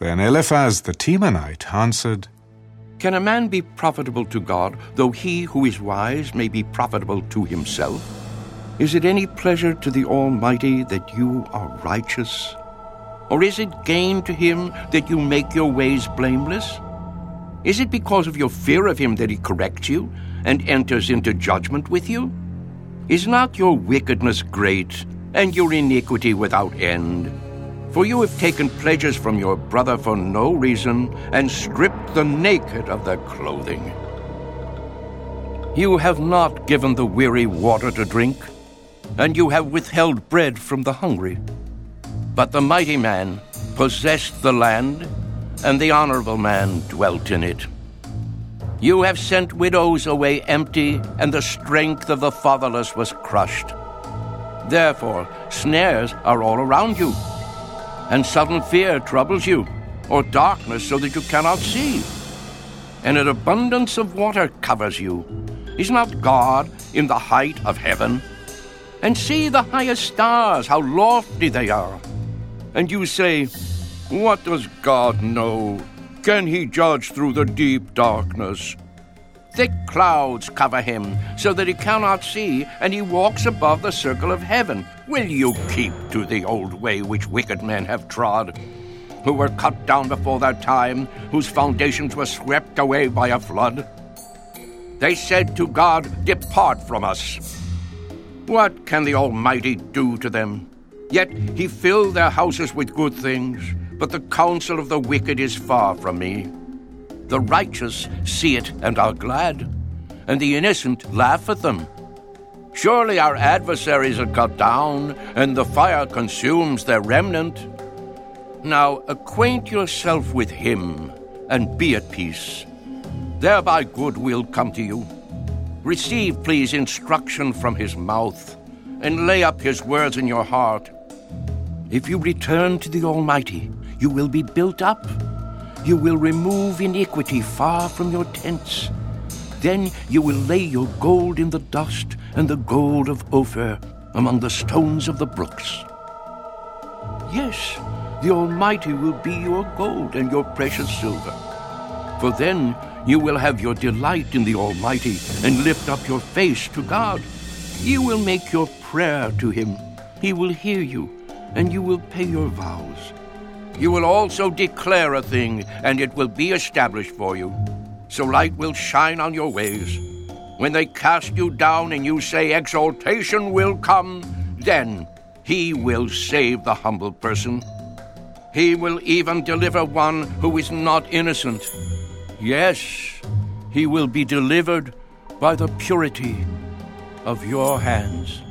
Then Eliphaz the Temanite answered, Can a man be profitable to God, though he who is wise may be profitable to himself? Is it any pleasure to the Almighty that you are righteous? Or is it gain to him that you make your ways blameless? Is it because of your fear of him that he corrects you and enters into judgment with you? Is not your wickedness great, and your iniquity without end? For you have taken pledges from your brother for no reason, and stripped the naked of their clothing. You have not given the weary water to drink, and you have withheld bread from the hungry. But the mighty man possessed the land, and the honorable man dwelt in it. You have sent widows away empty, and the strength of the fatherless was crushed. Therefore, snares are all around you and sudden fear troubles you, or darkness so that you cannot see. And an abundance of water covers you. Is not God in the height of heaven? And see the highest stars, how lofty they are. And you say, What does God know? Can he judge through the deep darkness? Thick clouds cover him, so that he cannot see, and he walks above the circle of heaven. Will you keep to the old way which wicked men have trod, who were cut down before their time, whose foundations were swept away by a flood? They said to God, Depart from us. What can the Almighty do to them? Yet he filled their houses with good things, but the counsel of the wicked is far from me. The righteous see it and are glad, and the innocent laugh at them. Surely our adversaries are cut down, and the fire consumes their remnant. Now acquaint yourself with him, and be at peace. Thereby good will come to you. Receive, please, instruction from his mouth, and lay up his words in your heart. If you return to the Almighty, you will be built up you will remove iniquity far from your tents. Then you will lay your gold in the dust and the gold of Ophir among the stones of the brooks. Yes, the Almighty will be your gold and your precious silver. For then you will have your delight in the Almighty and lift up your face to God. You will make your prayer to Him. He will hear you, and you will pay your vows. You will also declare a thing, and it will be established for you. So light will shine on your ways. When they cast you down and you say, Exaltation will come, then he will save the humble person. He will even deliver one who is not innocent. Yes, he will be delivered by the purity of your hands.